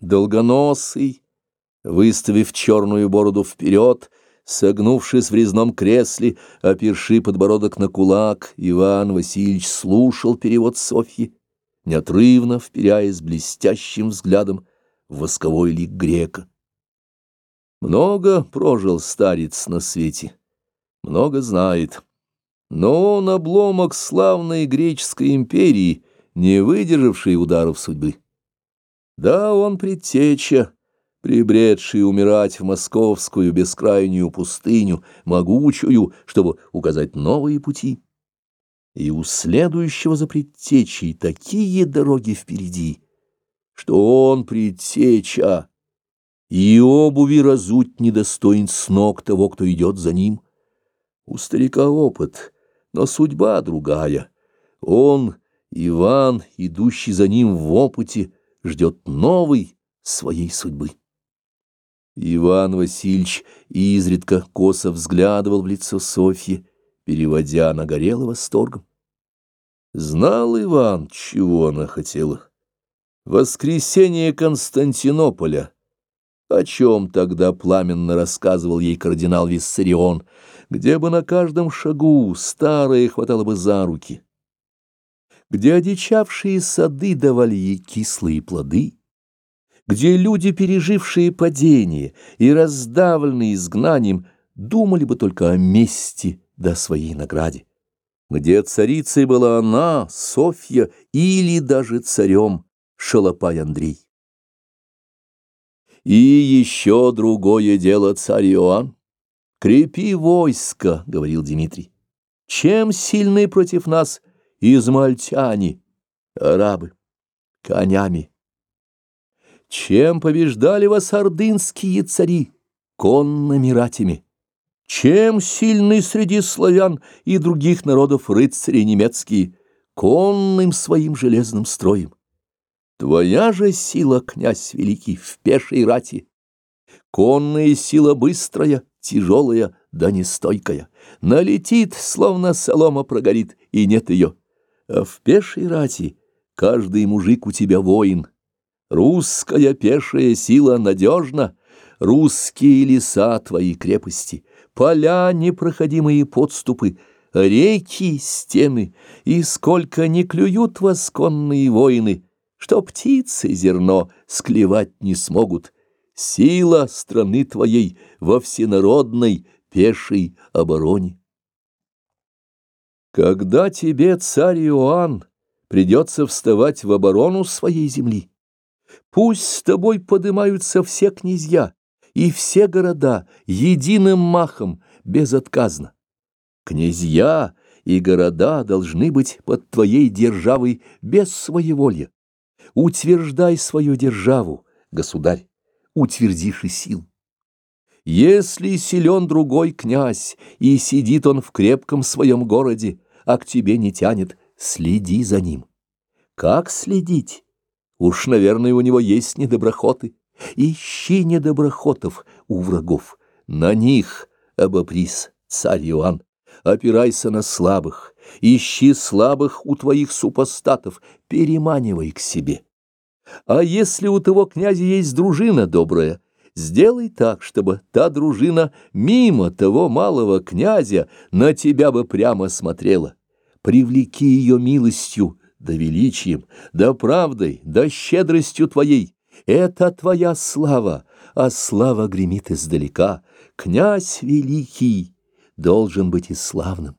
Долгоносый, выставив черную бороду вперед, согнувшись в резном кресле, оперши подбородок на кулак, Иван Васильевич слушал перевод Софьи, неотрывно вперяясь блестящим взглядом в восковой лик грека. Много прожил старец на свете, много знает, но он обломок славной греческой империи, не выдержавший ударов судьбы. Да, он предтеча, прибредший умирать в московскую бескрайнюю пустыню, могучую, чтобы указать новые пути. И у следующего за предтечей такие дороги впереди, что он предтеча, и обуви разуть недостоин с ног того, кто идет за ним. У старика опыт, но судьба другая. Он, Иван, идущий за ним в опыте, ждет новой своей судьбы. Иван Васильевич изредка косо взглядывал в лицо Софьи, переводя на горело восторгом. Знал Иван, чего она хотела. Воскресение Константинополя, о чем тогда пламенно рассказывал ей кардинал Виссарион, где бы на каждом шагу старые хватало бы за руки где одичавшие сады давали ей кислые плоды, где люди, пережившие падение и раздавленные изгнанием, думали бы только о мести да своей награде, где царицей была она, Софья, или даже царем Шалопай Андрей. И еще другое дело, царь Иоанн. «Крепи войско», — говорил Дмитрий. «Чем сильны против нас измальтяне, арабы, конями. Чем побеждали вас ордынские цари, конными ратями? Чем сильны среди славян и других народов рыцари немецкие, конным своим железным строем? Твоя же сила, князь великий, в пешей рати, конная сила быстрая, тяжелая, да нестойкая, налетит, словно солома прогорит, и нет ее. А в пешей рати каждый мужик у тебя воин. Русская пешая сила надежна, русские леса твои крепости, поля непроходимые подступы, реки, стены, и сколько не клюют восконные воины, что птицы зерно склевать не смогут. Сила страны твоей во всенародной пешей обороне. Когда тебе, царь Иоанн, придется вставать в оборону своей земли, пусть с тобой поднимаются все князья и все города единым махом, безотказно. Князья и города должны быть под твоей державой без своеволья. Утверждай свою державу, государь, утвердишь и сил. Если силен другой князь, и сидит он в крепком своем городе, а к тебе не тянет, следи за ним. Как следить? Уж, наверное, у него есть недоброхоты. Ищи недоброхотов у врагов. На них обопрись, царь Иоанн. Опирайся на слабых, ищи слабых у твоих супостатов, переманивай к себе. А если у того князя есть дружина добрая, Сделай так, чтобы та дружина мимо того малого князя на тебя бы прямо смотрела. Привлеки ее милостью, да величием, да правдой, да щедростью твоей. Это твоя слава, а слава гремит издалека. Князь великий должен быть и славным.